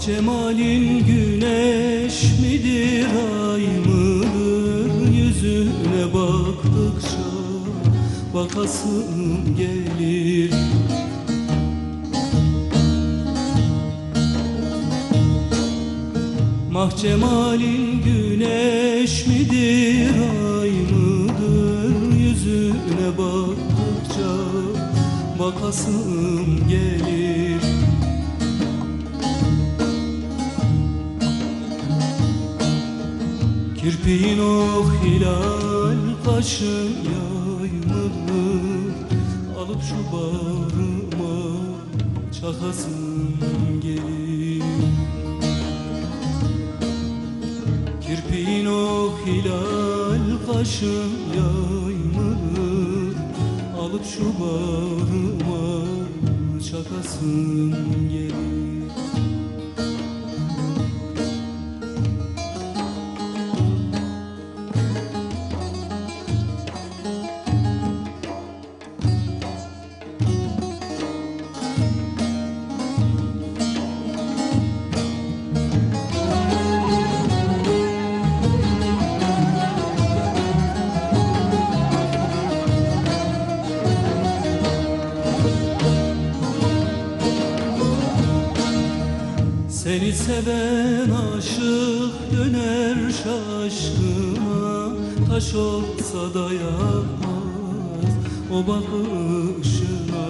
Ah cemalin güneş midir ay mıdır? Yüzüne baktıkça bakasım gelir. Ah cemalin güneş midir ay mıdır? Yüzüne baktıkça bakasım gelir. Kirpiğin o hilal kaşın yaymadır Alıp şu bağrıma çakasım gelir Kirpiğin o hilal kaşın yaymadır Alıp şu bağrıma çakasım gelir Seni seven aşık döner şaşkına. Taş olsa dayanmaz o bakışına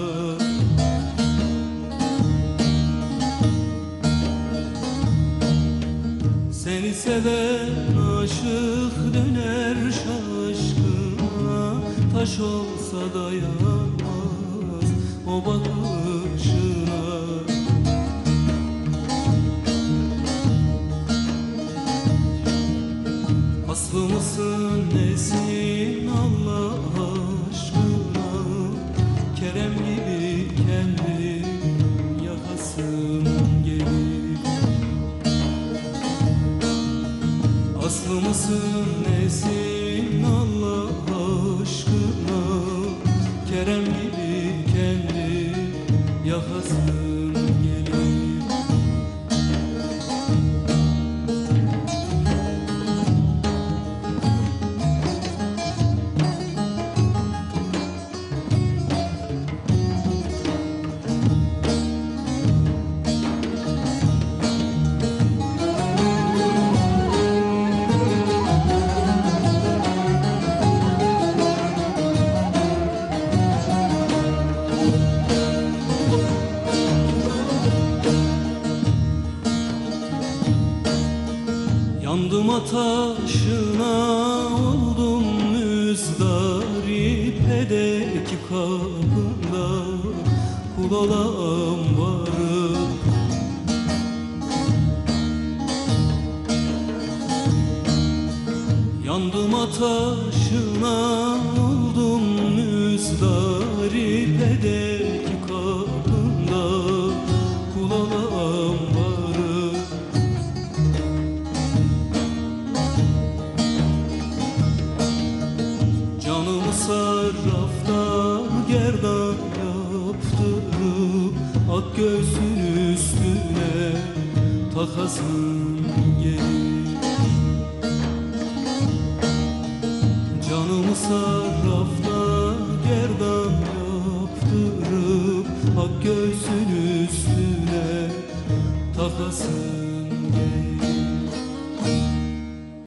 Seni seven aşık döner şaşkına. Taş olsa dayanmaz o bakışına Yandım ataşına oldum müzdarip Hedeki kapında kul olan varım. Yandım ataşına göğsün üstüne takasım gelir Canımı sarrafta gerdan yaptırıp Ak göğsün üstüne takasım gelir